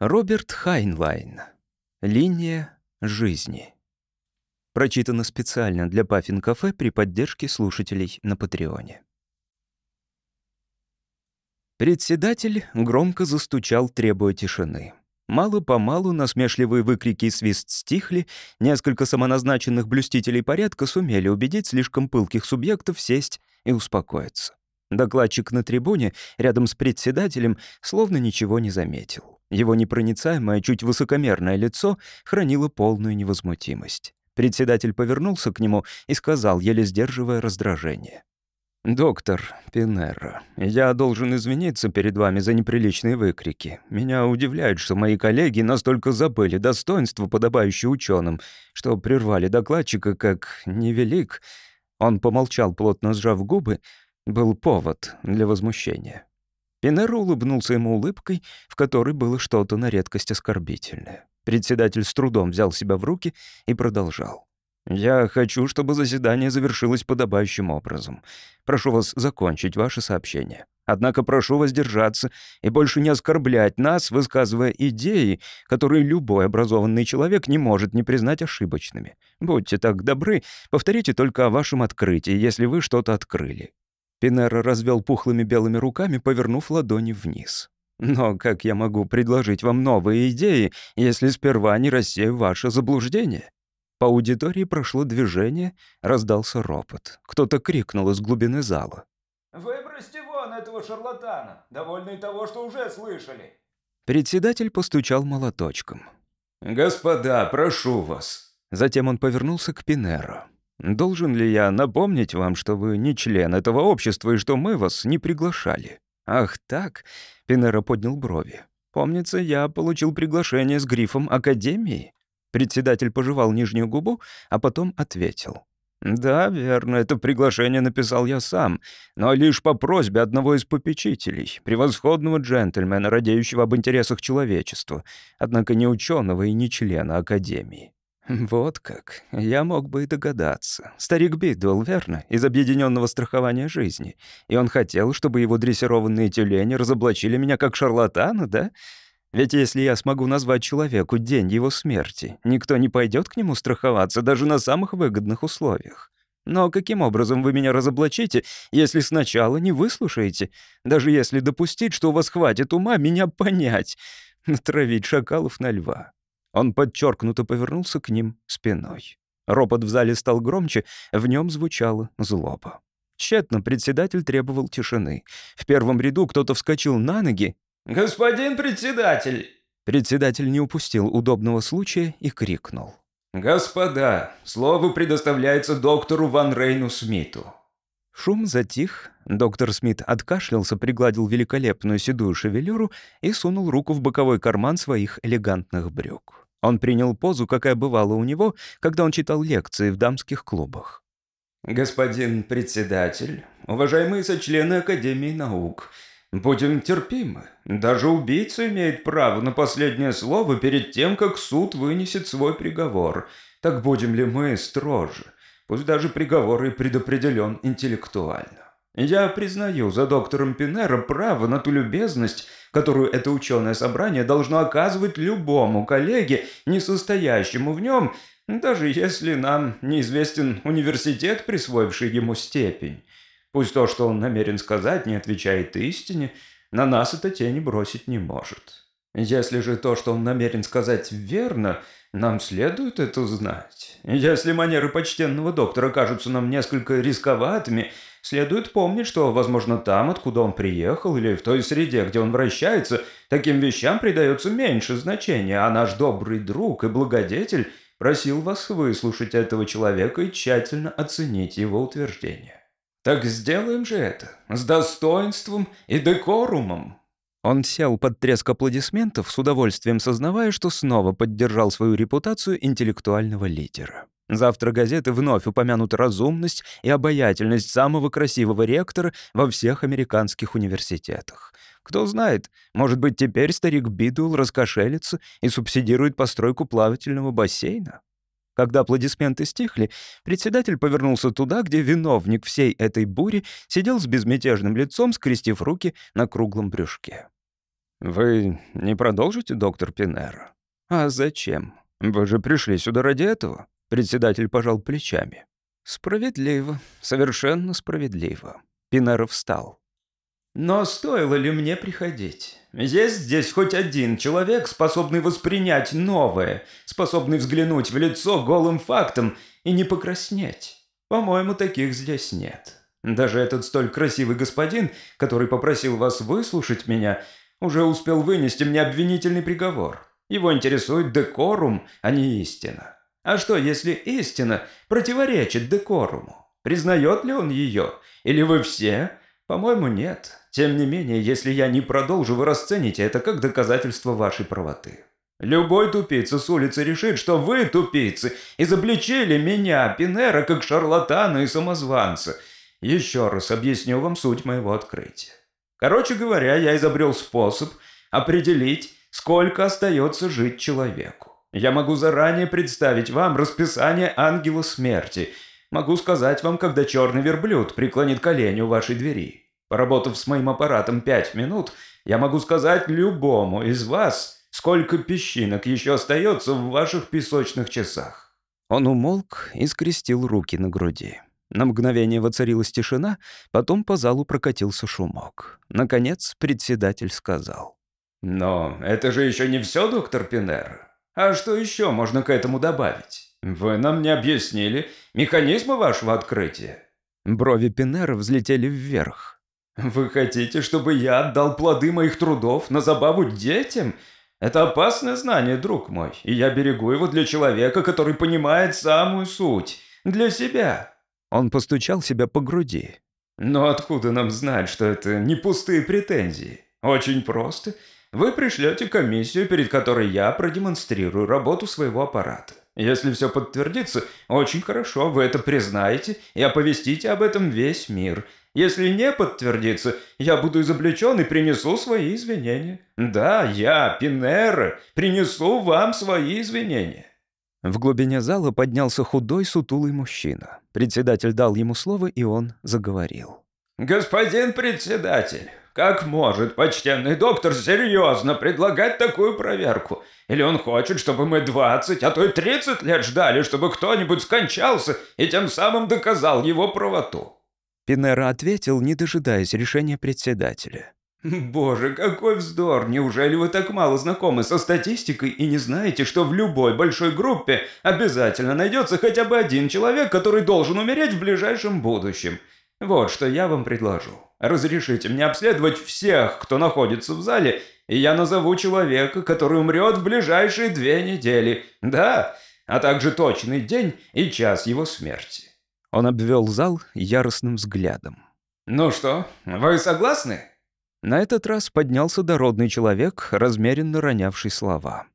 Роберт Хайнлайн. Линия жизни. Прочитано специально для Паффин Кафе при поддержке слушателей на Патреоне. Председатель громко застучал, требуя тишины. Мало-помалу насмешливые выкрики и свист стихли, несколько самоназначенных блюстителей порядка сумели убедить слишком пылких субъектов сесть и успокоиться. Докладчик на трибуне, рядом с председателем, словно ничего не заметил. Его непроницаемое, чуть высокомерное лицо хранило полную невозмутимость. Председатель повернулся к нему и сказал, еле сдерживая раздражение. «Доктор Пинерро, я должен извиниться перед вами за неприличные выкрики. Меня удивляет, что мои коллеги настолько забыли достоинство, подобающее ученым, что прервали докладчика как невелик». Он помолчал, плотно сжав губы, был повод для возмущения. Пинеро улыбнулся ему улыбкой, в которой было что-то на редкость оскорбительное. Председатель с трудом взял себя в руки и продолжал. «Я хочу, чтобы заседание завершилось подобающим образом. Прошу вас закончить ваше сообщение. Однако прошу воздержаться и больше не оскорблять нас, высказывая идеи, которые любой образованный человек не может не признать ошибочными. Будьте так добры, повторите только о вашем открытии, если вы что-то открыли. Пинера развел пухлыми белыми руками, повернув ладони вниз. «Но как я могу предложить вам новые идеи, если сперва не рассею ваше заблуждение?» По аудитории прошло движение, раздался ропот. Кто-то крикнул из глубины зала. «Выбросьте вон этого шарлатана, довольный того, что уже слышали!» Председатель постучал молоточком. «Господа, прошу вас!» Затем он повернулся к Пинеро. Должен ли я напомнить вам, что вы не член этого общества и что мы вас не приглашали? Ах так, Пинера поднял брови. Помнится, я получил приглашение с грифом Академии. Председатель пожевал нижнюю губу, а потом ответил. «Да, верно, это приглашение написал я сам, но лишь по просьбе одного из попечителей, превосходного джентльмена, радеющего об интересах человечества, однако не ученого и не члена Академии. «Вот как. Я мог бы и догадаться. Старик Бидуэлл, верно? Из объединенного страхования жизни. И он хотел, чтобы его дрессированные тюлени разоблачили меня как шарлатана, да? Ведь если я смогу назвать человеку день его смерти, никто не пойдет к нему страховаться даже на самых выгодных условиях. Но каким образом вы меня разоблачите, если сначала не выслушаете, даже если допустить, что у вас хватит ума меня понять, натравить шакалов на льва?» Он подчеркнуто повернулся к ним спиной. Ропот в зале стал громче, в нем звучала злоба. Тщетно председатель требовал тишины. В первом ряду кто-то вскочил на ноги. «Господин председатель!» Председатель не упустил удобного случая и крикнул. «Господа, слово предоставляется доктору Ван Рейну Смиту». Шум затих. Доктор Смит откашлялся, пригладил великолепную седую шевелюру и сунул руку в боковой карман своих элегантных брюк. Он принял позу, какая бывала у него, когда он читал лекции в дамских клубах. «Господин председатель, уважаемые сочлены Академии наук, будем терпимы. Даже убийца имеет право на последнее слово перед тем, как суд вынесет свой приговор. Так будем ли мы строже? Пусть даже приговор и предопределен интеллектуально. Я признаю за доктором Пинера право на ту любезность, которую это ученое собрание должно оказывать любому коллеге, не состоящему в нем, даже если нам неизвестен университет, присвоивший ему степень. Пусть то, что он намерен сказать, не отвечает истине, на нас это тени бросить не может. Если же то, что он намерен сказать, верно, нам следует это знать. Если манеры почтенного доктора кажутся нам несколько рисковатыми – Следует помнить, что, возможно, там, откуда он приехал, или в той среде, где он вращается, таким вещам придается меньше значения, а наш добрый друг и благодетель просил вас выслушать этого человека и тщательно оценить его утверждение. Так сделаем же это с достоинством и декорумом. Он сел под треск аплодисментов, с удовольствием сознавая, что снова поддержал свою репутацию интеллектуального лидера. Завтра газеты вновь упомянут разумность и обаятельность самого красивого ректора во всех американских университетах. Кто знает, может быть, теперь старик Бидуэлл раскошелится и субсидирует постройку плавательного бассейна? Когда аплодисменты стихли, председатель повернулся туда, где виновник всей этой бури сидел с безмятежным лицом, скрестив руки на круглом брюшке. «Вы не продолжите, доктор Пинер? «А зачем? Вы же пришли сюда ради этого?» Председатель пожал плечами. «Справедливо, совершенно справедливо». Пинер встал. Но стоило ли мне приходить? Есть здесь хоть один человек, способный воспринять новое, способный взглянуть в лицо голым фактом и не покраснеть? По-моему, таких здесь нет. Даже этот столь красивый господин, который попросил вас выслушать меня, уже успел вынести мне обвинительный приговор. Его интересует декорум, а не истина. А что, если истина противоречит декоруму? Признает ли он ее? Или вы все? По-моему, нет. Тем не менее, если я не продолжу, вы расцените это как доказательство вашей правоты. Любой тупица с улицы решит, что вы, тупицы, изобличили меня, Пинера, как шарлатана и самозванца. Еще раз объясню вам суть моего открытия. Короче говоря, я изобрел способ определить, сколько остается жить человеку. Я могу заранее представить вам расписание ангела смерти. Могу сказать вам, когда черный верблюд преклонит колени у вашей двери. Поработав с моим аппаратом пять минут, я могу сказать любому из вас, сколько песчинок еще остается в ваших песочных часах». Он умолк и скрестил руки на груди. На мгновение воцарилась тишина, потом по залу прокатился шумок. Наконец председатель сказал. «Но это же еще не все, доктор Пинер. А что еще можно к этому добавить? Вы нам не объяснили механизмы вашего открытия». Брови Пинера взлетели вверх. «Вы хотите, чтобы я отдал плоды моих трудов на забаву детям? Это опасное знание, друг мой, и я берегу его для человека, который понимает самую суть. Для себя». Он постучал себя по груди. «Но откуда нам знать, что это не пустые претензии? Очень просто. Вы пришлете комиссию, перед которой я продемонстрирую работу своего аппарата. Если все подтвердится, очень хорошо, вы это признаете и оповестите об этом весь мир». Если не подтвердится, я буду изобличен и принесу свои извинения. Да, я, Пинера, принесу вам свои извинения». В глубине зала поднялся худой, сутулый мужчина. Председатель дал ему слово, и он заговорил. «Господин председатель, как может почтенный доктор серьезно предлагать такую проверку? Или он хочет, чтобы мы 20, а то и 30 лет ждали, чтобы кто-нибудь скончался и тем самым доказал его правоту?» Пинера ответил, не дожидаясь решения председателя. «Боже, какой вздор! Неужели вы так мало знакомы со статистикой и не знаете, что в любой большой группе обязательно найдется хотя бы один человек, который должен умереть в ближайшем будущем? Вот что я вам предложу. Разрешите мне обследовать всех, кто находится в зале, и я назову человека, который умрет в ближайшие две недели. Да, а также точный день и час его смерти. Он обвел зал яростным взглядом. «Ну что, вы согласны?» На этот раз поднялся дородный человек, размеренно ронявший слова.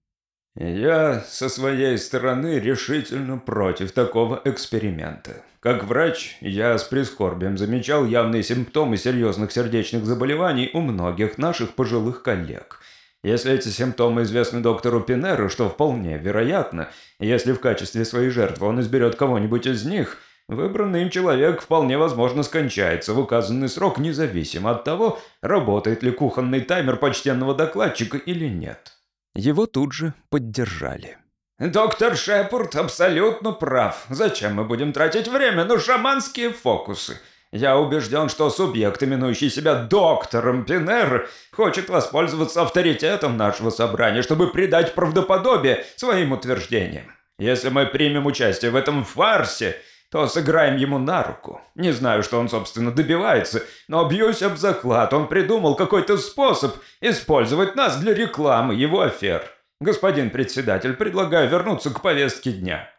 «Я со своей стороны решительно против такого эксперимента. Как врач, я с прискорбием замечал явные симптомы серьезных сердечных заболеваний у многих наших пожилых коллег. Если эти симптомы известны доктору Пинеру, что вполне вероятно, если в качестве своей жертвы он изберет кого-нибудь из них – Выбранный им человек вполне возможно скончается в указанный срок, независимо от того, работает ли кухонный таймер почтенного докладчика или нет. Его тут же поддержали. «Доктор Шепурд абсолютно прав. Зачем мы будем тратить время на шаманские фокусы? Я убежден, что субъект, именующий себя доктором Пинер, хочет воспользоваться авторитетом нашего собрания, чтобы придать правдоподобие своим утверждениям. Если мы примем участие в этом фарсе, то сыграем ему на руку. Не знаю, что он, собственно, добивается, но бьюсь об заклад, он придумал какой-то способ использовать нас для рекламы его афер. Господин председатель, предлагаю вернуться к повестке дня».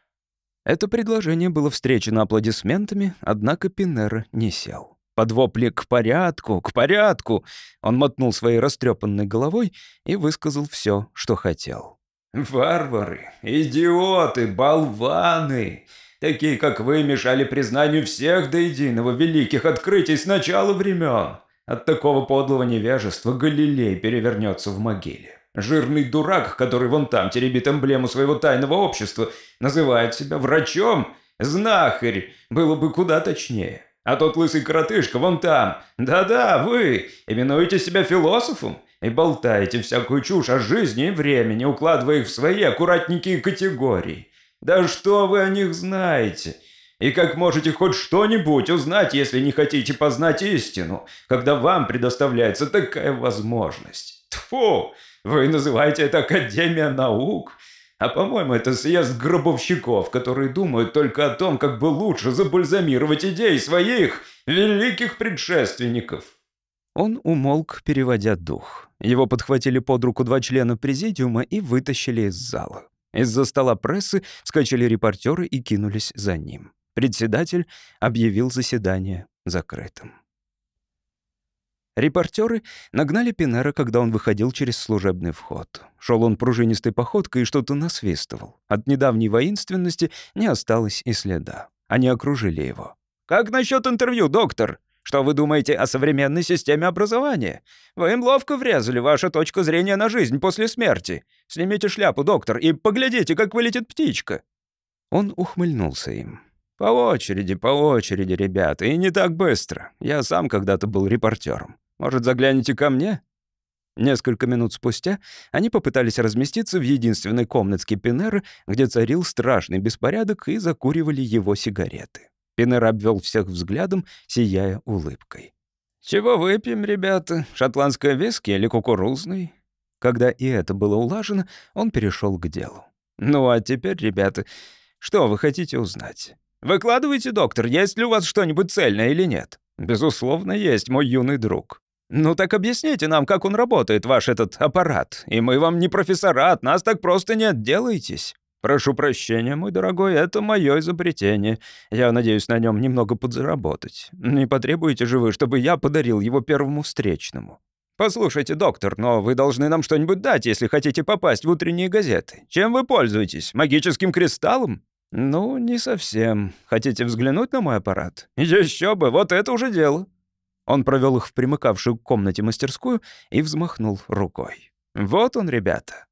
Это предложение было встречено аплодисментами, однако Пинера не сел. Под вопли «к порядку, к порядку» он мотнул своей растрепанной головой и высказал все, что хотел. «Варвары, идиоты, болваны!» Такие, как вы, мешали признанию всех до единого великих открытий с начала времен. От такого подлого невежества Галилей перевернется в могиле. Жирный дурак, который вон там теребит эмблему своего тайного общества, называет себя врачом. Знахарь, было бы куда точнее. А тот лысый коротышка вон там, да-да, вы, именуете себя философом? и болтаете всякую чушь о жизни и времени, укладывая их в свои аккуратненькие категории. Да что вы о них знаете? И как можете хоть что-нибудь узнать, если не хотите познать истину, когда вам предоставляется такая возможность? Тфу! Вы называете это Академия наук? А по-моему, это съезд гробовщиков, которые думают только о том, как бы лучше забальзамировать идеи своих великих предшественников. Он умолк, переводя дух. Его подхватили под руку два члена президиума и вытащили из зала. Из-за стола прессы вскочили репортеры и кинулись за ним. Председатель объявил заседание закрытым. Репортеры нагнали Пинера, когда он выходил через служебный вход. Шел он пружинистой походкой и что-то насвистывал. От недавней воинственности не осталось и следа. Они окружили его. «Как насчет интервью, доктор? Что вы думаете о современной системе образования? Вы им ловко врезали, ваша точка зрения на жизнь после смерти. Снимите шляпу, доктор, и поглядите, как вылетит птичка». Он ухмыльнулся им. «По очереди, по очереди, ребята, и не так быстро. Я сам когда-то был репортером. Может, загляните ко мне?» Несколько минут спустя они попытались разместиться в единственной комнатке Пинера, где царил страшный беспорядок, и закуривали его сигареты. Пинер обвел всех взглядом, сияя улыбкой. «Чего выпьем, ребята? Шотландское виски или кукурузный?» Когда и это было улажено, он перешел к делу. «Ну а теперь, ребята, что вы хотите узнать? Выкладывайте, доктор, есть ли у вас что-нибудь цельное или нет?» «Безусловно, есть, мой юный друг. «Ну так объясните нам, как он работает, ваш этот аппарат. И мы вам не профессора, от нас так просто не отделаетесь». «Прошу прощения, мой дорогой, это мое изобретение. Я надеюсь на нем немного подзаработать. Не потребуете же вы, чтобы я подарил его первому встречному?» «Послушайте, доктор, но вы должны нам что-нибудь дать, если хотите попасть в утренние газеты. Чем вы пользуетесь? Магическим кристаллом?» «Ну, не совсем. Хотите взглянуть на мой аппарат?» «Еще бы, вот это уже дело». Он провел их в примыкавшую к комнате мастерскую и взмахнул рукой. «Вот он, ребята».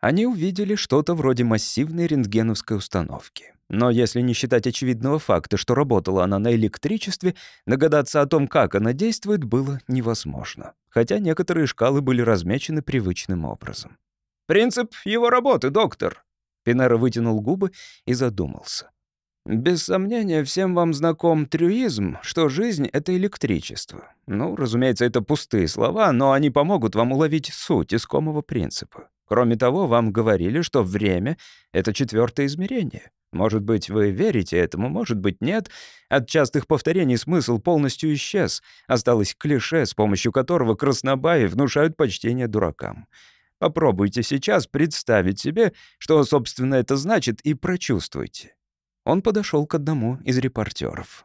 Они увидели что-то вроде массивной рентгеновской установки. Но если не считать очевидного факта, что работала она на электричестве, догадаться о том, как она действует, было невозможно. Хотя некоторые шкалы были размечены привычным образом. «Принцип его работы, доктор!» Пинера вытянул губы и задумался. Без сомнения, всем вам знаком трюизм, что жизнь — это электричество. Ну, разумеется, это пустые слова, но они помогут вам уловить суть искомого принципа. Кроме того, вам говорили, что время — это четвертое измерение. Может быть, вы верите этому, может быть, нет. От частых повторений смысл полностью исчез. Осталось клише, с помощью которого краснобаи внушают почтение дуракам. Попробуйте сейчас представить себе, что, собственно, это значит, и прочувствуйте. Он подошел к одному из репортеров.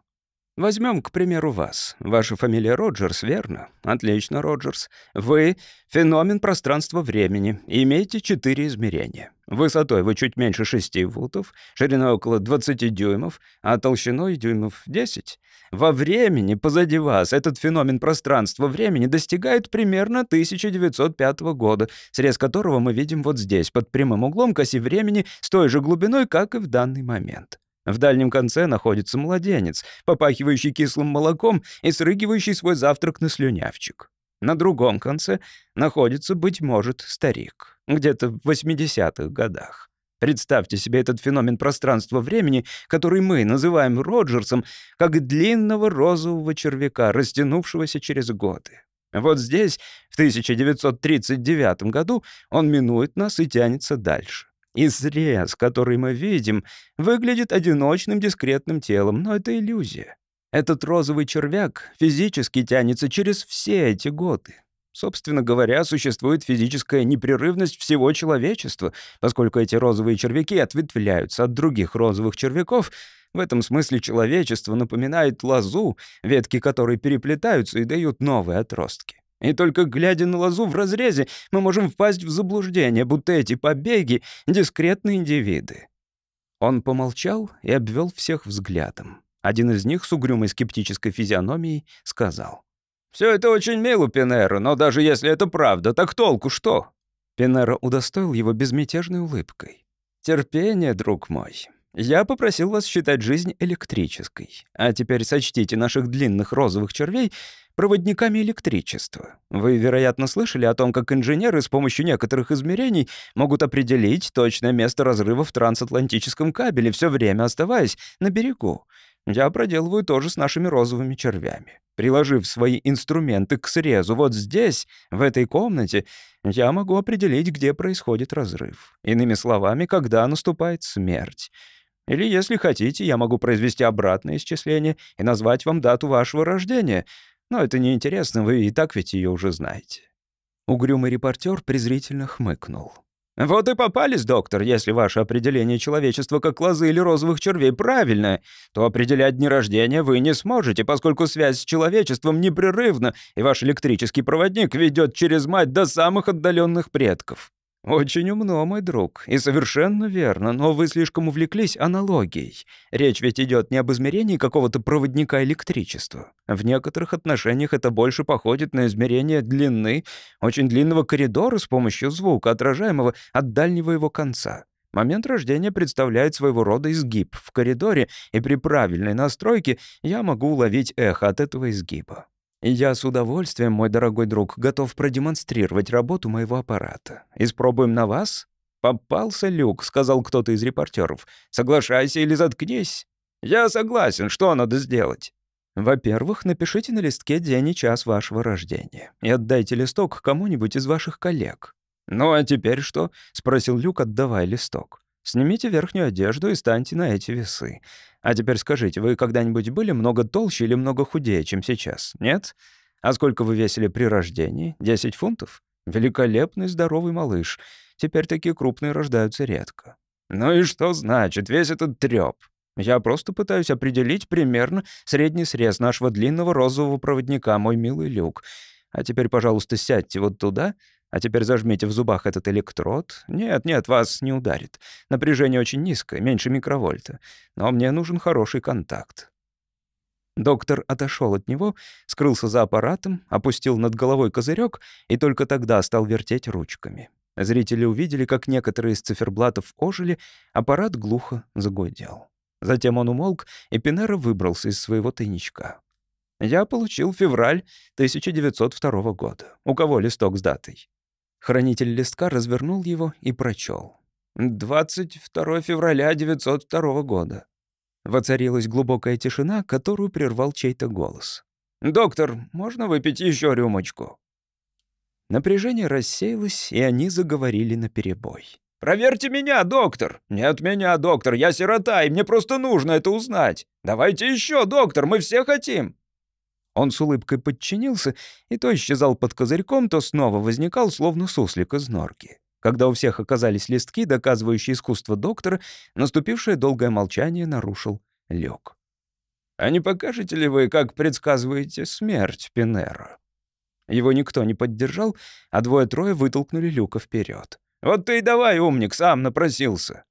Возьмем, к примеру, вас. Ваша фамилия Роджерс, верно? Отлично, Роджерс. Вы — феномен пространства-времени имеете четыре измерения. Высотой вы чуть меньше шести футов, шириной около 20 дюймов, а толщиной дюймов 10. Во времени позади вас этот феномен пространства-времени достигает примерно 1905 года, срез которого мы видим вот здесь, под прямым углом к оси времени, с той же глубиной, как и в данный момент. В дальнем конце находится младенец, попахивающий кислым молоком и срыгивающий свой завтрак на слюнявчик. На другом конце находится, быть может, старик, где-то в 80-х годах. Представьте себе этот феномен пространства-времени, который мы называем Роджерсом, как длинного розового червяка, растянувшегося через годы. Вот здесь, в 1939 году, он минует нас и тянется дальше. И срез, который мы видим, выглядит одиночным дискретным телом, но это иллюзия. Этот розовый червяк физически тянется через все эти годы. Собственно говоря, существует физическая непрерывность всего человечества, поскольку эти розовые червяки ответвляются от других розовых червяков. В этом смысле человечество напоминает лозу, ветки которой переплетаются и дают новые отростки. И только глядя на лозу в разрезе, мы можем впасть в заблуждение, будто эти побеги — дискретные индивиды. Он помолчал и обвел всех взглядом. Один из них с угрюмой скептической физиономией сказал. «Все это очень мило, Пенеро, но даже если это правда, так толку что?» Пенеро удостоил его безмятежной улыбкой. «Терпение, друг мой. Я попросил вас считать жизнь электрической. А теперь сочтите наших длинных розовых червей проводниками электричества. Вы, вероятно, слышали о том, как инженеры с помощью некоторых измерений могут определить точное место разрыва в трансатлантическом кабеле, все время оставаясь на берегу. Я проделываю то же с нашими розовыми червями. Приложив свои инструменты к срезу вот здесь, в этой комнате, я могу определить, где происходит разрыв. Иными словами, когда наступает смерть. Или, если хотите, я могу произвести обратное исчисление и назвать вам дату вашего рождения. Но это неинтересно, вы и так ведь ее уже знаете». Угрюмый репортер презрительно хмыкнул. «Вот и попались, доктор. Если ваше определение человечества как лозы или розовых червей правильно, то определять дни рождения вы не сможете, поскольку связь с человечеством непрерывна, и ваш электрический проводник ведет через мать до самых отдаленных предков. «Очень умно, мой друг, и совершенно верно, но вы слишком увлеклись аналогией. Речь ведь идет не об измерении какого-то проводника электричества. В некоторых отношениях это больше походит на измерение длины очень длинного коридора с помощью звука, отражаемого от дальнего его конца. Момент рождения представляет своего рода изгиб в коридоре, и при правильной настройке я могу уловить эхо от этого изгиба. Я с удовольствием, мой дорогой друг, готов продемонстрировать работу моего аппарата. Испробуем на вас? Попался люк, сказал кто-то из репортеров. Соглашайся или заткнись. Я согласен, что надо сделать? Во-первых, напишите на листке день и час вашего рождения и отдайте листок кому-нибудь из ваших коллег. «Ну а теперь что?» — спросил Люк, отдавая листок. «Снимите верхнюю одежду и станьте на эти весы. А теперь скажите, вы когда-нибудь были много толще или много худее, чем сейчас? Нет? А сколько вы весили при рождении? 10 фунтов? Великолепный здоровый малыш. Теперь такие крупные рождаются редко. Ну и что значит весь этот трёп? Я просто пытаюсь определить примерно средний срез нашего длинного розового проводника, мой милый Люк. А теперь, пожалуйста, сядьте вот туда а теперь зажмите в зубах этот электрод. Нет, нет, вас не ударит. Напряжение очень низкое, меньше микровольта. Но мне нужен хороший контакт. Доктор отошел от него, скрылся за аппаратом, опустил над головой козырек и только тогда стал вертеть ручками. Зрители увидели, как некоторые из циферблатов ожили, аппарат глухо загудел. Затем он умолк, и Пинера выбрался из своего тайничка. Я получил февраль 1902 года. У кого листок с датой? Хранитель листка развернул его и прочел. 22 февраля 902 года. Воцарилась глубокая тишина, которую прервал чей-то голос. «Доктор, можно выпить еще рюмочку?» Напряжение рассеялось, и они заговорили наперебой. «Проверьте меня, доктор!» «Нет меня, доктор, я сирота, и мне просто нужно это узнать!» «Давайте еще, доктор, мы все хотим!» Он с улыбкой подчинился, и то исчезал под козырьком, то снова возникал, словно суслик из норки. Когда у всех оказались листки, доказывающие искусство доктора, наступившее долгое молчание нарушил Лёг. «А не покажете ли вы, как предсказываете смерть Пинера?» Его никто не поддержал, а двое-трое вытолкнули Люка вперед. «Вот ты и давай, умник, сам напросился!»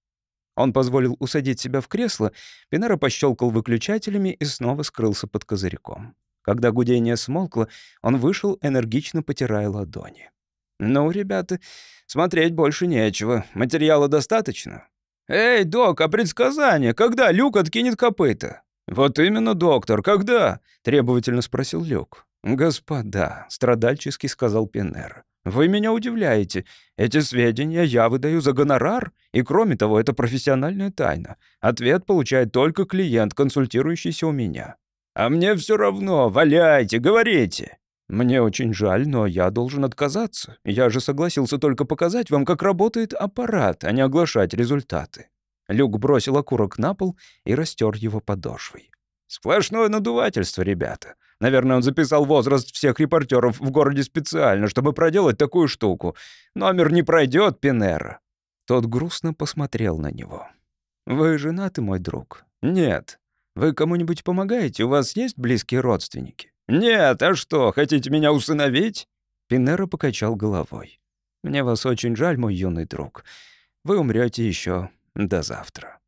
Он позволил усадить себя в кресло, Пинера пощелкал выключателями и снова скрылся под козырьком. Когда гудение смолкло, он вышел, энергично потирая ладони. «Ну, ребята, смотреть больше нечего. Материала достаточно?» «Эй, док, а предсказание? Когда Люк откинет копыта?» «Вот именно, доктор, когда?» — требовательно спросил Люк. «Господа», — страдальчески сказал Пеннер, — «вы меня удивляете. Эти сведения я выдаю за гонорар, и, кроме того, это профессиональная тайна. Ответ получает только клиент, консультирующийся у меня. «А мне все равно, валяйте, говорите!» «Мне очень жаль, но я должен отказаться. Я же согласился только показать вам, как работает аппарат, а не оглашать результаты». Люк бросил окурок на пол и растер его подошвой. «Сплошное надувательство, ребята. Наверное, он записал возраст всех репортеров в городе специально, чтобы проделать такую штуку. Номер не пройдет, Пинера». Тот грустно посмотрел на него. «Вы женаты, мой друг?» «Нет. Вы кому-нибудь помогаете? У вас есть близкие родственники?» «Нет, а что, хотите меня усыновить?» Пинеро покачал головой. «Мне вас очень жаль, мой юный друг. Вы умрете еще до завтра».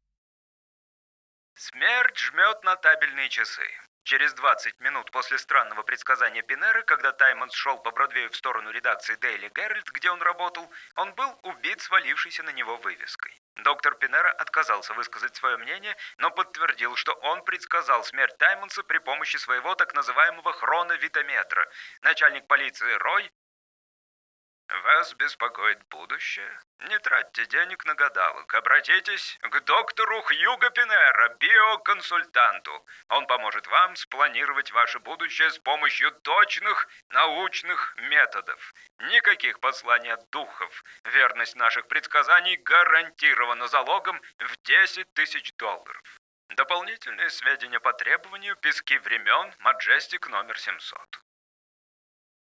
Смерть жмет на табельные часы. Через 20 минут после странного предсказания Пинера, когда Таймонс шел по Бродвею в сторону редакции Daily Herald, где он работал, он был убит свалившейся на него вывеской. Доктор Пинера отказался высказать свое мнение, но подтвердил, что он предсказал смерть Таймонса при помощи своего так называемого хроновитометра. Начальник полиции Рой вас беспокоит будущее? Не тратьте денег на гадалок. Обратитесь к доктору Хьюго Пинера, биоконсультанту. Он поможет вам спланировать ваше будущее с помощью точных научных методов. Никаких посланий от духов. Верность наших предсказаний гарантирована залогом в 10 тысяч долларов. Дополнительные сведения по требованию «Пески времен», Маджестик номер 700.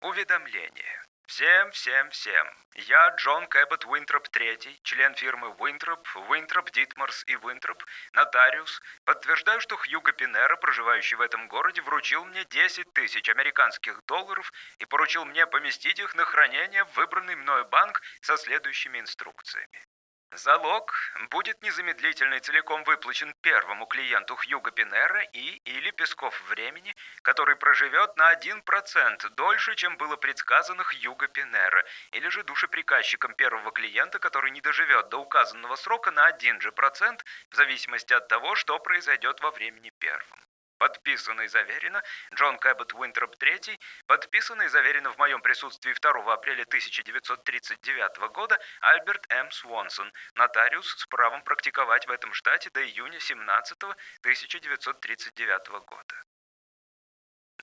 Уведомление. Всем, всем, всем. Я Джон Кэббет Уинтроп III, член фирмы Уинтроп, Уинтроп, Дитмарс и Уинтроп, нотариус, подтверждаю, что Хьюго Пинеро, проживающий в этом городе, вручил мне 10 тысяч американских долларов и поручил мне поместить их на хранение в выбранный мною банк со следующими инструкциями. Залог будет незамедлительно и целиком выплачен первому клиенту Хьюго Пинеро и или Песков времени, который проживет на 1% дольше, чем было предсказано Хьюго Пинеро, или же душеприказчиком первого клиента, который не доживет до указанного срока на 1 же процент, в зависимости от того, что произойдет во времени первым. Подписано и заверено Джон Кэббет Уинтроп III, подписано и заверено в моем присутствии 2 апреля 1939 года Альберт М. Свонсон, нотариус с правом практиковать в этом штате до июня 17 1939 года.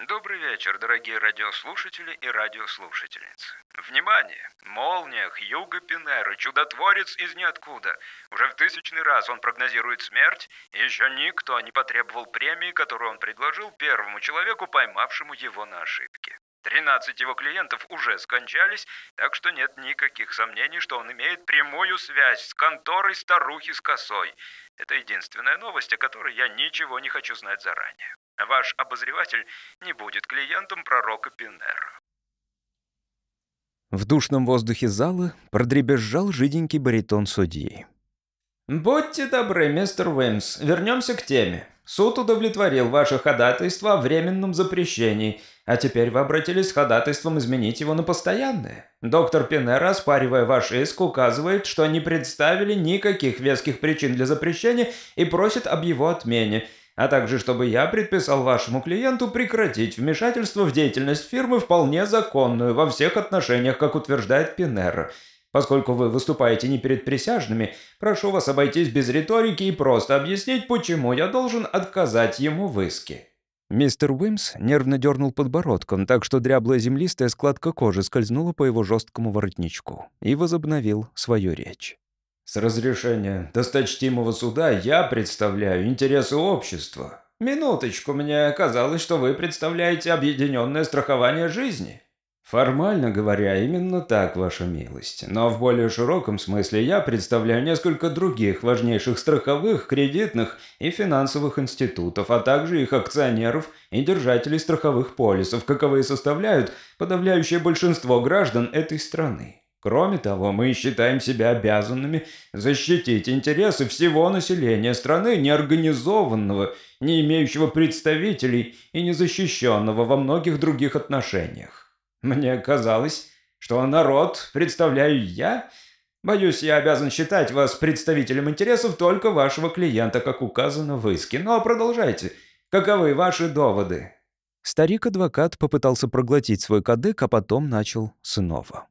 Добрый вечер, дорогие радиослушатели и радиослушательницы. Внимание! Молния Хьюго Пинера, чудотворец из ниоткуда. Уже в тысячный раз он прогнозирует смерть, и еще никто не потребовал премии, которую он предложил первому человеку, поймавшему его на ошибке. 13 его клиентов уже скончались, так что нет никаких сомнений, что он имеет прямую связь с конторой старухи с косой. Это единственная новость, о которой я ничего не хочу знать заранее. Ваш обозреватель не будет клиентом пророка Пинера. В душном воздухе зала продребезжал жиденький баритон судьи. «Будьте добры, мистер Уимс, вернемся к теме. Суд удовлетворил ваше ходатайство о временном запрещении, а теперь вы обратились с ходатайством изменить его на постоянное. Доктор Пинер, оспаривая ваш иск, указывает, что не представили никаких веских причин для запрещения и просит об его отмене – а также чтобы я предписал вашему клиенту прекратить вмешательство в деятельность фирмы вполне законную во всех отношениях, как утверждает Пинер. Поскольку вы выступаете не перед присяжными, прошу вас обойтись без риторики и просто объяснить, почему я должен отказать ему в иске». Мистер Уимс нервно дернул подбородком, так что дряблая землистая складка кожи скользнула по его жесткому воротничку и возобновил свою речь. С разрешения досточтимого суда я представляю интересы общества. Минуточку, мне казалось, что вы представляете объединенное страхование жизни. Формально говоря, именно так, ваша милость. Но в более широком смысле я представляю несколько других важнейших страховых, кредитных и финансовых институтов, а также их акционеров и держателей страховых полисов, каковые составляют подавляющее большинство граждан этой страны. Кроме того, мы считаем себя обязанными защитить интересы всего населения страны, неорганизованного, не имеющего представителей и незащищенного во многих других отношениях. Мне казалось, что народ представляю я. Боюсь, я обязан считать вас представителем интересов только вашего клиента, как указано в иске. Но продолжайте. Каковы ваши доводы?» Старик-адвокат попытался проглотить свой кадык, а потом начал снова.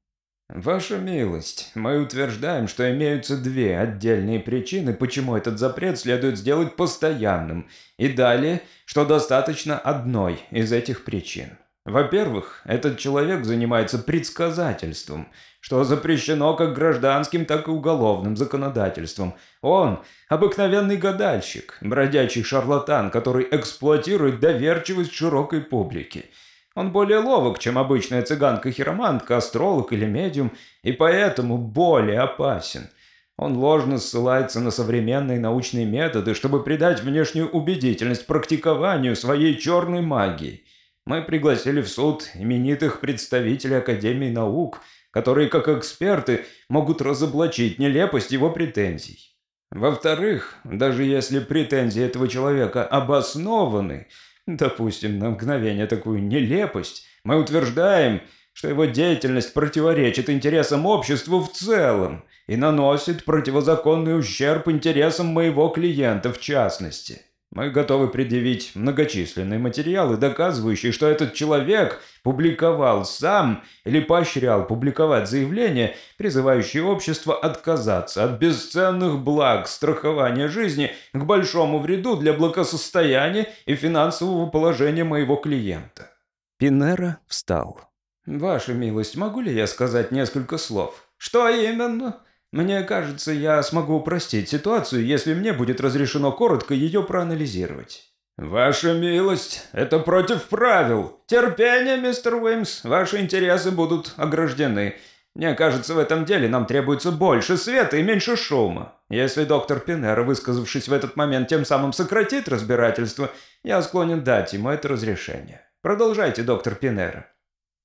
«Ваша милость, мы утверждаем, что имеются две отдельные причины, почему этот запрет следует сделать постоянным, и далее, что достаточно одной из этих причин. Во-первых, этот человек занимается предсказательством, что запрещено как гражданским, так и уголовным законодательством. Он – обыкновенный гадальщик, бродячий шарлатан, который эксплуатирует доверчивость широкой публики – он более ловок, чем обычная цыганка-хиромантка, астролог или медиум, и поэтому более опасен. Он ложно ссылается на современные научные методы, чтобы придать внешнюю убедительность практикованию своей черной магии. Мы пригласили в суд именитых представителей Академии наук, которые, как эксперты, могут разоблачить нелепость его претензий. Во-вторых, даже если претензии этого человека обоснованы – Допустим на мгновение такую нелепость. Мы утверждаем, что его деятельность противоречит интересам общества в целом и наносит противозаконный ущерб интересам моего клиента в частности. Мы готовы предъявить многочисленные материалы, доказывающие, что этот человек публиковал сам или поощрял публиковать заявления, призывающие общество отказаться от бесценных благ страхования жизни к большому вреду для благосостояния и финансового положения моего клиента. Пинера встал. «Ваша милость, могу ли я сказать несколько слов?» «Что именно?» Мне кажется, я смогу упростить ситуацию, если мне будет разрешено коротко ее проанализировать. «Ваша милость, это против правил. Терпение, мистер Уимс, ваши интересы будут ограждены. Мне кажется, в этом деле нам требуется больше света и меньше шума. Если доктор Пинера, высказавшись в этот момент, тем самым сократит разбирательство, я склонен дать ему это разрешение. Продолжайте, доктор Пинера».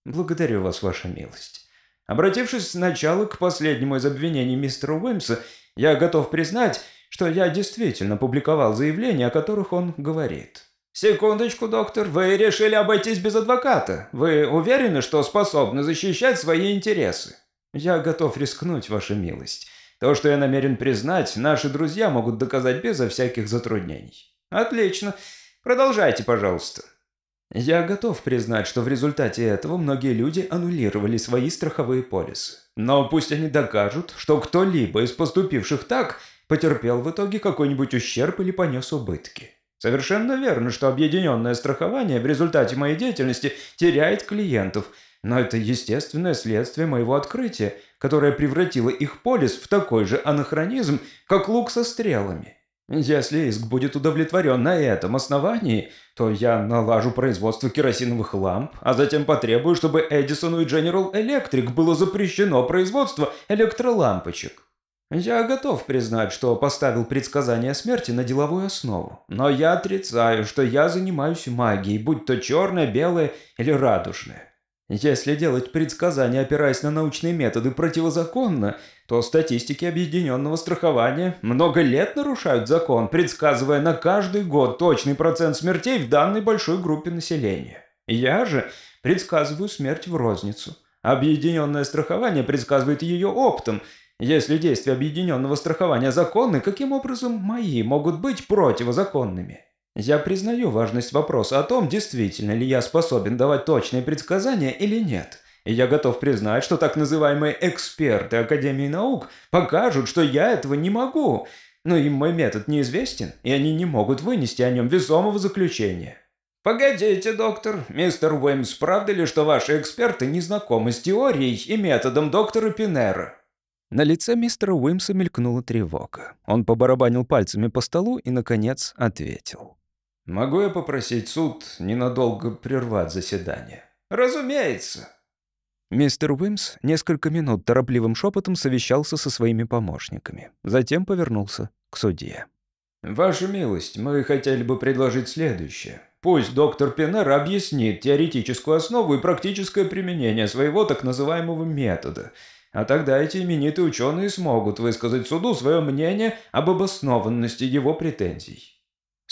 «Благодарю вас, ваша милость». Обратившись сначала к последнему из обвинений мистера Уимса, я готов признать, что я действительно публиковал заявления, о которых он говорит. «Секундочку, доктор, вы решили обойтись без адвоката. Вы уверены, что способны защищать свои интересы?» «Я готов рискнуть, ваша милость. То, что я намерен признать, наши друзья могут доказать безо всяких затруднений». «Отлично. Продолжайте, пожалуйста». Я готов признать, что в результате этого многие люди аннулировали свои страховые полисы. Но пусть они докажут, что кто-либо из поступивших так потерпел в итоге какой-нибудь ущерб или понес убытки. Совершенно верно, что объединенное страхование в результате моей деятельности теряет клиентов, но это естественное следствие моего открытия, которое превратило их полис в такой же анахронизм, как лук со стрелами. Если иск будет удовлетворен на этом основании, то я налажу производство керосиновых ламп, а затем потребую, чтобы Эдисону и General Electric было запрещено производство электролампочек. Я готов признать, что поставил предсказание смерти на деловую основу, но я отрицаю, что я занимаюсь магией, будь то черная, белая или радужная. Если делать предсказания, опираясь на научные методы, противозаконно, то статистики объединенного страхования много лет нарушают закон, предсказывая на каждый год точный процент смертей в данной большой группе населения. Я же предсказываю смерть в розницу. Объединенное страхование предсказывает ее оптом. Если действия объединенного страхования законны, каким образом мои могут быть противозаконными? Я признаю важность вопроса о том, действительно ли я способен давать точные предсказания или нет. И я готов признать, что так называемые эксперты Академии наук покажут, что я этого не могу. Но им мой метод неизвестен, и они не могут вынести о нем весомого заключения. «Погодите, доктор. Мистер Уэймс, правда ли, что ваши эксперты не знакомы с теорией и методом доктора Пинера?» На лице мистера Уимса мелькнула тревога. Он побарабанил пальцами по столу и, наконец, ответил. «Могу я попросить суд ненадолго прервать заседание?» «Разумеется». Мистер Уимс несколько минут торопливым шепотом совещался со своими помощниками. Затем повернулся к судье. «Ваша милость, мы хотели бы предложить следующее. Пусть доктор Пенер объяснит теоретическую основу и практическое применение своего так называемого метода, а тогда эти именитые ученые смогут высказать суду свое мнение об обоснованности его претензий».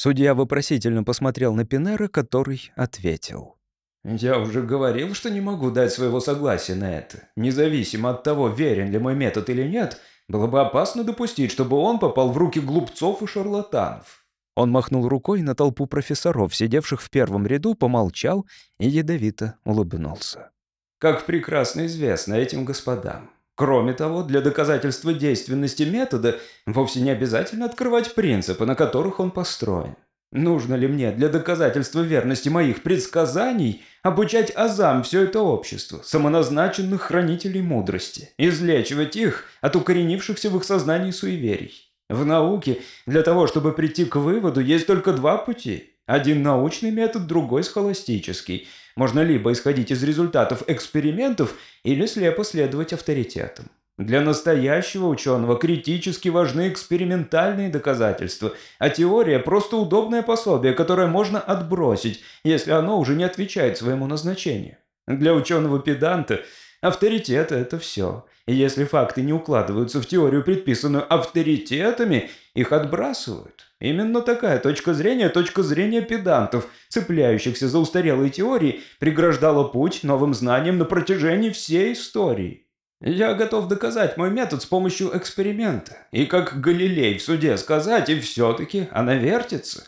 Судья вопросительно посмотрел на Пинера, который ответил. «Я уже говорил, что не могу дать своего согласия на это. Независимо от того, верен ли мой метод или нет, было бы опасно допустить, чтобы он попал в руки глупцов и шарлатанов». Он махнул рукой на толпу профессоров, сидевших в первом ряду, помолчал и ядовито улыбнулся. «Как прекрасно известно этим господам, Кроме того, для доказательства действенности метода вовсе не обязательно открывать принципы, на которых он построен. Нужно ли мне для доказательства верности моих предсказаний обучать азам все это общество, самоназначенных хранителей мудрости, излечивать их от укоренившихся в их сознании суеверий? В науке для того, чтобы прийти к выводу, есть только два пути. Один научный метод, другой схоластический – можно либо исходить из результатов экспериментов, или слепо следовать авторитетам. Для настоящего ученого критически важны экспериментальные доказательства, а теория – просто удобное пособие, которое можно отбросить, если оно уже не отвечает своему назначению. Для ученого-педанта авторитет – это все. И если факты не укладываются в теорию, предписанную авторитетами, их отбрасывают. Именно такая точка зрения, точка зрения педантов, цепляющихся за устарелые теории, преграждала путь новым знаниям на протяжении всей истории. Я готов доказать мой метод с помощью эксперимента. И как Галилей в суде сказать, и все-таки она вертится.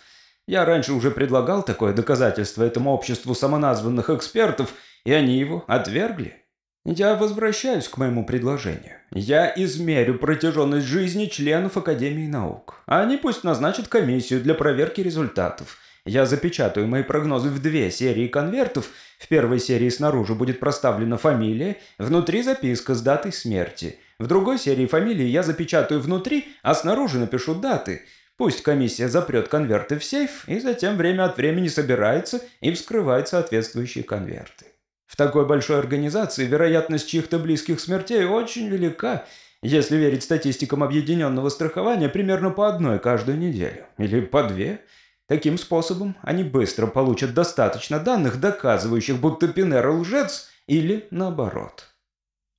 Я раньше уже предлагал такое доказательство этому обществу самоназванных экспертов, и они его отвергли. Я возвращаюсь к моему предложению. Я измерю протяженность жизни членов Академии наук. Они пусть назначат комиссию для проверки результатов. Я запечатаю мои прогнозы в две серии конвертов. В первой серии снаружи будет проставлена фамилия, внутри записка с датой смерти. В другой серии фамилии я запечатаю внутри, а снаружи напишу даты. Пусть комиссия запрет конверты в сейф и затем время от времени собирается и вскрывает соответствующие конверты. В такой большой организации вероятность чьих-то близких смертей очень велика, если верить статистикам объединенного страхования, примерно по одной каждую неделю. Или по две. Таким способом они быстро получат достаточно данных, доказывающих, будто Пинера лжец, или наоборот.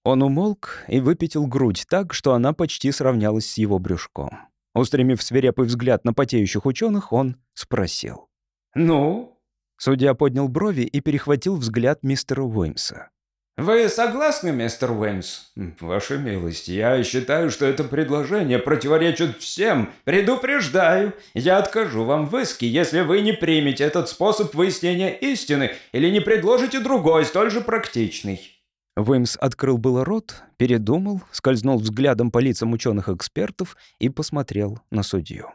Он умолк и выпятил грудь так, что она почти сравнялась с его брюшком. Устремив свирепый взгляд на потеющих ученых, он спросил. «Ну, Судья поднял брови и перехватил взгляд мистера Уэймса. «Вы согласны, мистер Уэймс?» «Ваша милость, я считаю, что это предложение противоречит всем. Предупреждаю, я откажу вам в иске, если вы не примете этот способ выяснения истины или не предложите другой, столь же практичный». Уэймс открыл было рот, передумал, скользнул взглядом по лицам ученых-экспертов и посмотрел на судью.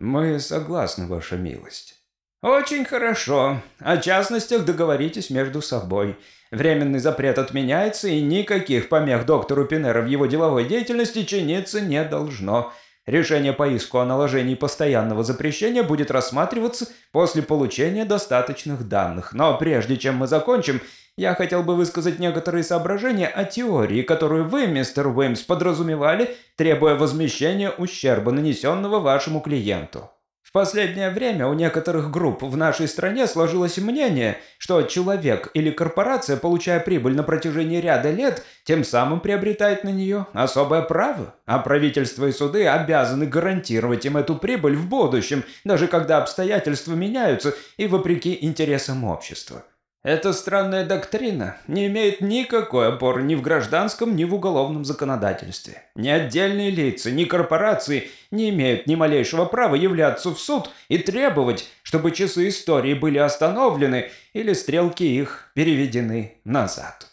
«Мы согласны, ваша милость». «Очень хорошо. О частностях договоритесь между собой. Временный запрет отменяется, и никаких помех доктору Пинера в его деловой деятельности чиниться не должно. Решение по иску о наложении постоянного запрещения будет рассматриваться после получения достаточных данных. Но прежде чем мы закончим, я хотел бы высказать некоторые соображения о теории, которую вы, мистер Уэймс, подразумевали, требуя возмещения ущерба, нанесенного вашему клиенту. В последнее время у некоторых групп в нашей стране сложилось мнение, что человек или корпорация, получая прибыль на протяжении ряда лет, тем самым приобретает на нее особое право, а правительство и суды обязаны гарантировать им эту прибыль в будущем, даже когда обстоятельства меняются и вопреки интересам общества. Эта странная доктрина не имеет никакой опоры ни в гражданском, ни в уголовном законодательстве. Ни отдельные лица, ни корпорации не имеют ни малейшего права являться в суд и требовать, чтобы часы истории были остановлены или стрелки их переведены назад.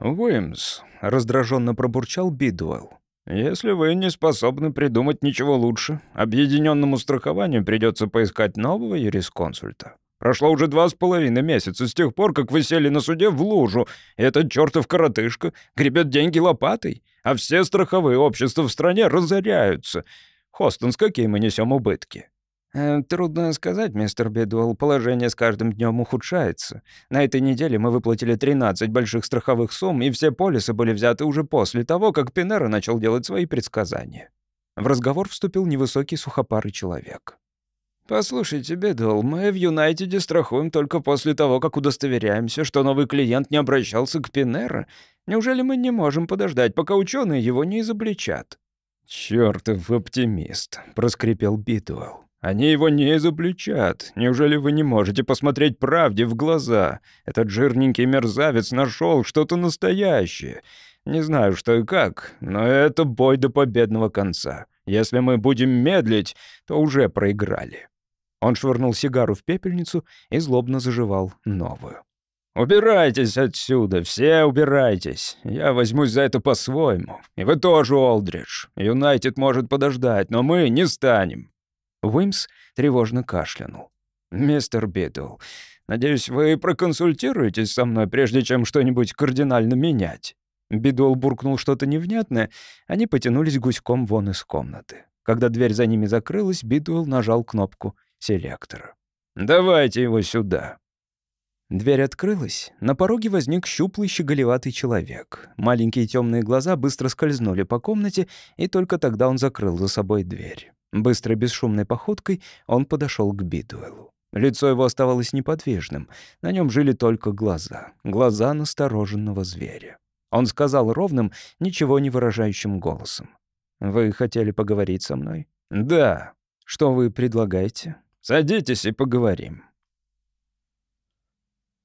«Уимс», — раздраженно пробурчал Бидуэлл, — «если вы не способны придумать ничего лучше, объединенному страхованию придется поискать нового юрисконсульта». Прошло уже два с половиной месяца с тех пор, как вы сели на суде в лужу, и этот чертов коротышка гребет деньги лопатой, а все страховые общества в стране разоряются. Хостон, с какие мы несем убытки?» э, «Трудно сказать, мистер Бедуэлл. Положение с каждым днем ухудшается. На этой неделе мы выплатили 13 больших страховых сумм, и все полисы были взяты уже после того, как Пинера начал делать свои предсказания». В разговор вступил невысокий сухопарый человек. «Послушайте, Бедол, мы в Юнайтеде страхуем только после того, как удостоверяемся, что новый клиент не обращался к Пинера. Неужели мы не можем подождать, пока ученые его не изобличат?» «Чёртов оптимист», — проскрипел Бидуэлл. «Они его не изобличат. Неужели вы не можете посмотреть правде в глаза? Этот жирненький мерзавец нашел что-то настоящее. Не знаю, что и как, но это бой до победного конца. Если мы будем медлить, то уже проиграли». Он швырнул сигару в пепельницу и злобно зажевал новую. «Убирайтесь отсюда, все убирайтесь. Я возьмусь за это по-своему. И вы тоже, Олдридж. Юнайтед может подождать, но мы не станем». Уимс тревожно кашлянул. «Мистер Бидл, надеюсь, вы проконсультируетесь со мной, прежде чем что-нибудь кардинально менять?» Бидл буркнул что-то невнятное, они потянулись гуськом вон из комнаты. Когда дверь за ними закрылась, Бидуэлл нажал кнопку селектора. «Давайте его сюда». Дверь открылась. На пороге возник щуплый щеголеватый человек. Маленькие темные глаза быстро скользнули по комнате, и только тогда он закрыл за собой дверь. Быстрой бесшумной походкой он подошел к Бидуэлу. Лицо его оставалось неподвижным. На нем жили только глаза. Глаза настороженного зверя. Он сказал ровным, ничего не выражающим голосом. «Вы хотели поговорить со мной?» «Да. Что вы предлагаете? Садитесь и поговорим».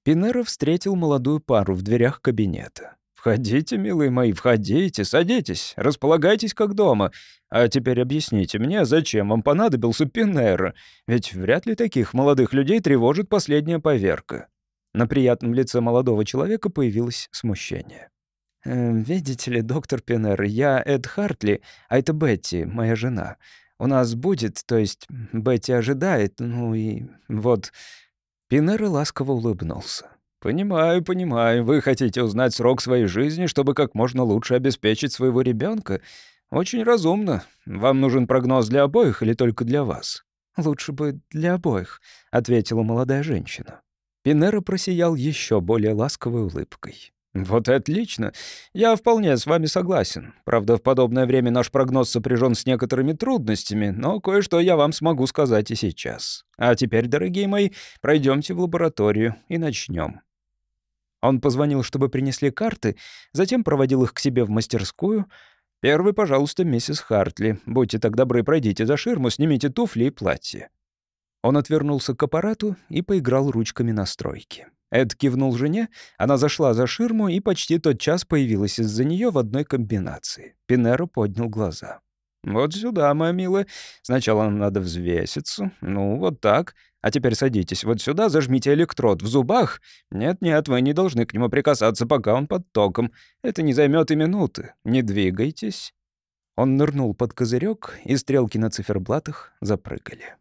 Пинера встретил молодую пару в дверях кабинета. «Входите, милые мои, входите, садитесь, располагайтесь как дома. А теперь объясните мне, зачем вам понадобился Пинера? Ведь вряд ли таких молодых людей тревожит последняя поверка». На приятном лице молодого человека появилось смущение. «Э, «Видите ли, доктор Пинер, я Эд Хартли, а это Бетти, моя жена. У нас будет, то есть Бетти ожидает, ну и вот...» Пинер ласково улыбнулся. «Понимаю, понимаю. Вы хотите узнать срок своей жизни, чтобы как можно лучше обеспечить своего ребенка. Очень разумно. Вам нужен прогноз для обоих или только для вас?» «Лучше бы для обоих», — ответила молодая женщина. Пинера просиял еще более ласковой улыбкой. «Вот и отлично. Я вполне с вами согласен. Правда, в подобное время наш прогноз сопряжен с некоторыми трудностями, но кое-что я вам смогу сказать и сейчас. А теперь, дорогие мои, пройдемте в лабораторию и начнем. Он позвонил, чтобы принесли карты, затем проводил их к себе в мастерскую. «Первый, пожалуйста, миссис Хартли. Будьте так добры, пройдите за ширму, снимите туфли и платье». Он отвернулся к аппарату и поиграл ручками настройки. Эд кивнул жене, она зашла за ширму и почти тот час появилась из-за нее в одной комбинации. Пинеро поднял глаза. «Вот сюда, моя милая. Сначала нам надо взвеситься. Ну, вот так. А теперь садитесь вот сюда, зажмите электрод в зубах. Нет-нет, вы не должны к нему прикасаться, пока он под током. Это не займет и минуты. Не двигайтесь». Он нырнул под козырек, и стрелки на циферблатах запрыгали.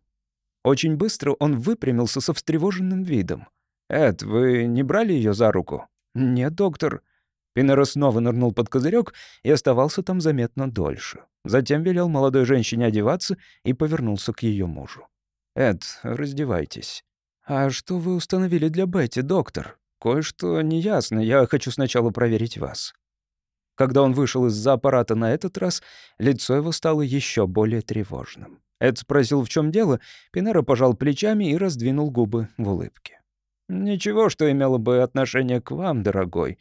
Очень быстро он выпрямился со встревоженным видом. «Эд, вы не брали ее за руку?» «Нет, доктор». Пинеро снова нырнул под козырек и оставался там заметно дольше. Затем велел молодой женщине одеваться и повернулся к ее мужу. «Эд, раздевайтесь». «А что вы установили для Бетти, доктор? Кое-что неясно, я хочу сначала проверить вас». Когда он вышел из-за аппарата на этот раз, лицо его стало еще более тревожным. Эд спросил, в чем дело, Пинеро пожал плечами и раздвинул губы в улыбке. «Ничего, что имело бы отношение к вам, дорогой.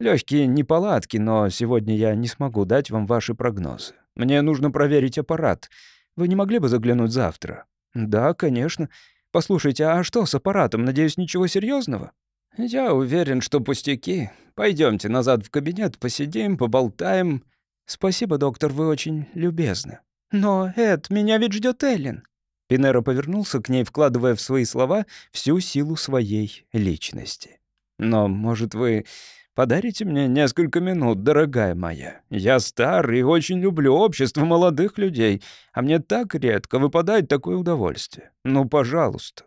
Легкие неполадки, но сегодня я не смогу дать вам ваши прогнозы. Мне нужно проверить аппарат. Вы не могли бы заглянуть завтра?» «Да, конечно. Послушайте, а что с аппаратом? Надеюсь, ничего серьезного? «Я уверен, что пустяки. Пойдемте назад в кабинет, посидим, поболтаем». «Спасибо, доктор, вы очень любезны». «Но, Эд, меня ведь ждет Эллен». Пинеро повернулся к ней, вкладывая в свои слова всю силу своей личности. «Но, может, вы подарите мне несколько минут, дорогая моя? Я стар и очень люблю общество молодых людей, а мне так редко выпадает такое удовольствие. Ну, пожалуйста».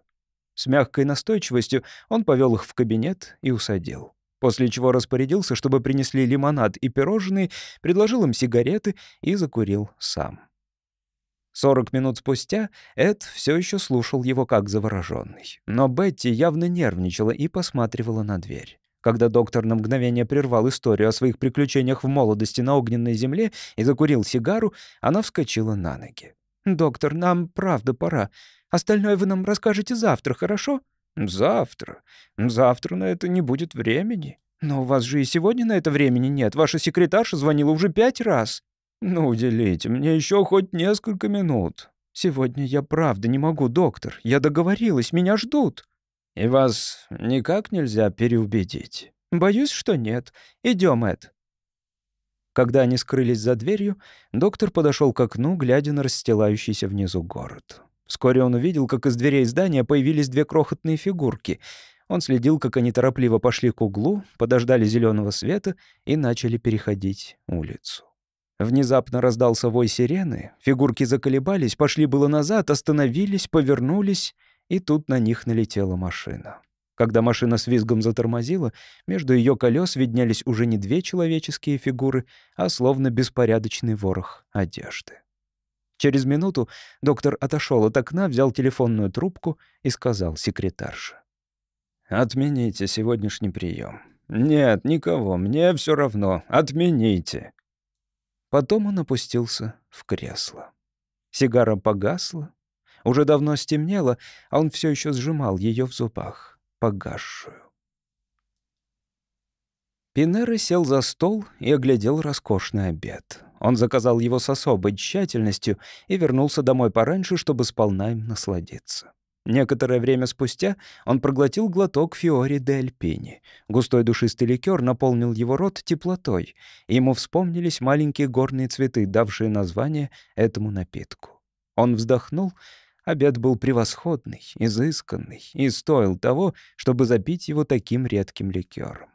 С мягкой настойчивостью он повел их в кабинет и усадил. После чего распорядился, чтобы принесли лимонад и пирожные, предложил им сигареты и закурил сам. Сорок минут спустя Эд все еще слушал его как завороженный. Но Бетти явно нервничала и посматривала на дверь. Когда доктор на мгновение прервал историю о своих приключениях в молодости на огненной земле и закурил сигару, она вскочила на ноги. «Доктор, нам правда пора. Остальное вы нам расскажете завтра, хорошо?» «Завтра? Завтра на это не будет времени. Но у вас же и сегодня на это времени нет. Ваша секретарша звонила уже пять раз». «Ну, уделите мне еще хоть несколько минут». «Сегодня я правда не могу, доктор. Я договорилась, меня ждут». «И вас никак нельзя переубедить?» «Боюсь, что нет. Идем, Эд». Когда они скрылись за дверью, доктор подошел к окну, глядя на расстилающийся внизу город. Вскоре он увидел, как из дверей здания появились две крохотные фигурки. Он следил, как они торопливо пошли к углу, подождали зеленого света и начали переходить улицу. Внезапно раздался вой сирены, фигурки заколебались, пошли было назад, остановились, повернулись, и тут на них налетела машина. Когда машина с визгом затормозила, между ее колес виднелись уже не две человеческие фигуры, а словно беспорядочный ворох одежды. Через минуту доктор отошел от окна, взял телефонную трубку и сказал секретарше. «Отмените сегодняшний прием. Нет, никого, мне все равно. Отмените». Потом он опустился в кресло. Сигара погасла. Уже давно стемнело, а он все еще сжимал ее в зубах, погасшую. Пинера сел за стол и оглядел роскошный обед. Он заказал его с особой тщательностью и вернулся домой пораньше, чтобы сполна им насладиться. Некоторое время спустя он проглотил глоток Фиори де Альпини. Густой душистый ликер наполнил его рот теплотой, и ему вспомнились маленькие горные цветы, давшие название этому напитку. Он вздохнул. Обед был превосходный, изысканный и стоил того, чтобы запить его таким редким ликером.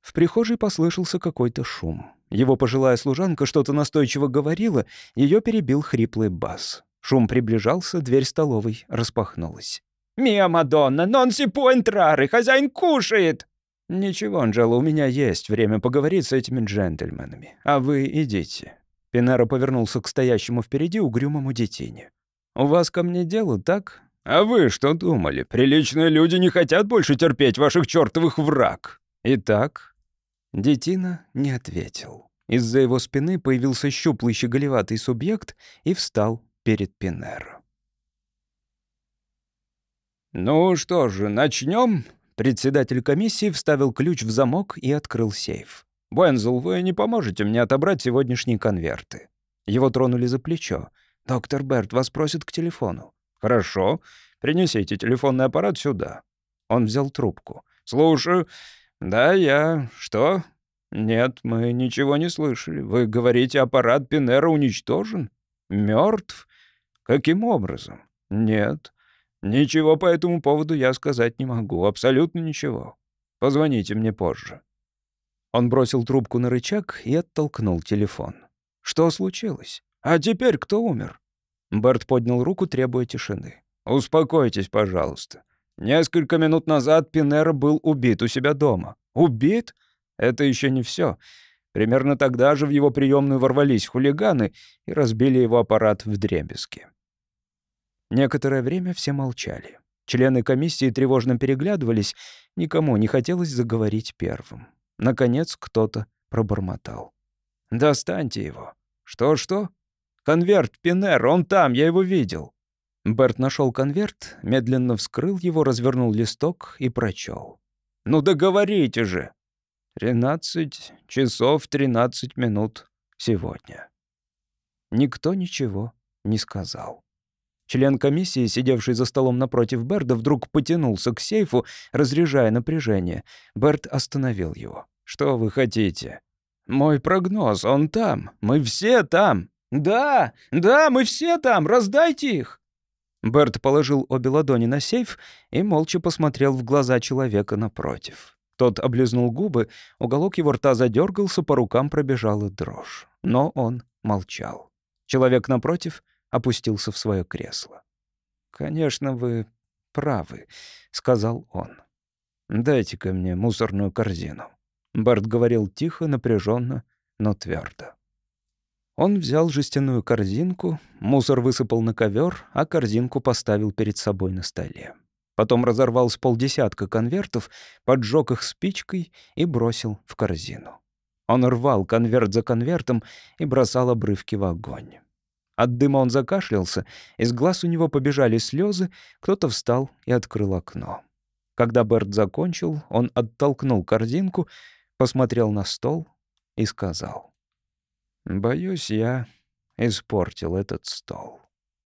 В прихожей послышался какой-то шум. Его пожилая служанка что-то настойчиво говорила, ее перебил хриплый бас. Шум приближался, дверь столовой распахнулась. «Миа Мадонна, нон си пуо энтрары, хозяин кушает!» «Ничего, Анжела, у меня есть время поговорить с этими джентльменами. А вы идите». Пинеро повернулся к стоящему впереди угрюмому детине. «У вас ко мне дело, так? А вы что думали? Приличные люди не хотят больше терпеть ваших чертовых враг. Итак?» Детина не ответил. Из-за его спины появился щуплый щеголеватый субъект и встал перед Пинеро. «Ну что же, начнем?» Председатель комиссии вставил ключ в замок и открыл сейф. «Буэнзел, вы не поможете мне отобрать сегодняшние конверты?» Его тронули за плечо. «Доктор Берт вас просит к телефону». «Хорошо. Принесите телефонный аппарат сюда». Он взял трубку. «Слушаю. Да, я... Что?» «Нет, мы ничего не слышали. Вы говорите, аппарат Пинера уничтожен? Мертв? Каким образом? Нет. Ничего по этому поводу я сказать не могу. Абсолютно ничего. Позвоните мне позже». Он бросил трубку на рычаг и оттолкнул телефон. «Что случилось? А теперь кто умер?» Берт поднял руку, требуя тишины. «Успокойтесь, пожалуйста. Несколько минут назад Пинера был убит у себя дома. Убит? Это еще не все. Примерно тогда же в его приемную ворвались хулиганы и разбили его аппарат в дребезги. Некоторое время все молчали. Члены комиссии тревожно переглядывались, никому не хотелось заговорить первым. Наконец кто-то пробормотал. «Достаньте его». «Что-что?» «Конверт, Пинер, он там, я его видел». Берт нашел конверт, медленно вскрыл его, развернул листок и прочел. «Ну договорите же!» «Тринадцать часов тринадцать минут сегодня». Никто ничего не сказал. Член комиссии, сидевший за столом напротив Берда, вдруг потянулся к сейфу, разряжая напряжение. Берт остановил его. «Что вы хотите?» «Мой прогноз, он там. Мы все там. Да, да, мы все там. Раздайте их!» Берт положил обе ладони на сейф и молча посмотрел в глаза человека напротив. Тот облизнул губы, уголок его рта задергался, по рукам пробежала дрожь. Но он молчал. Человек напротив опустился в свое кресло. «Конечно, вы правы», — сказал он. «Дайте-ка мне мусорную корзину». Барт говорил тихо, напряженно, но твердо. Он взял жестяную корзинку, мусор высыпал на ковер, а корзинку поставил перед собой на столе. Потом разорвал с полдесятка конвертов, поджег их спичкой и бросил в корзину. Он рвал конверт за конвертом и бросал обрывки в огонь. От дыма он закашлялся, из глаз у него побежали слезы, кто-то встал и открыл окно. Когда Берт закончил, он оттолкнул корзинку, посмотрел на стол и сказал. Боюсь, я испортил этот стол.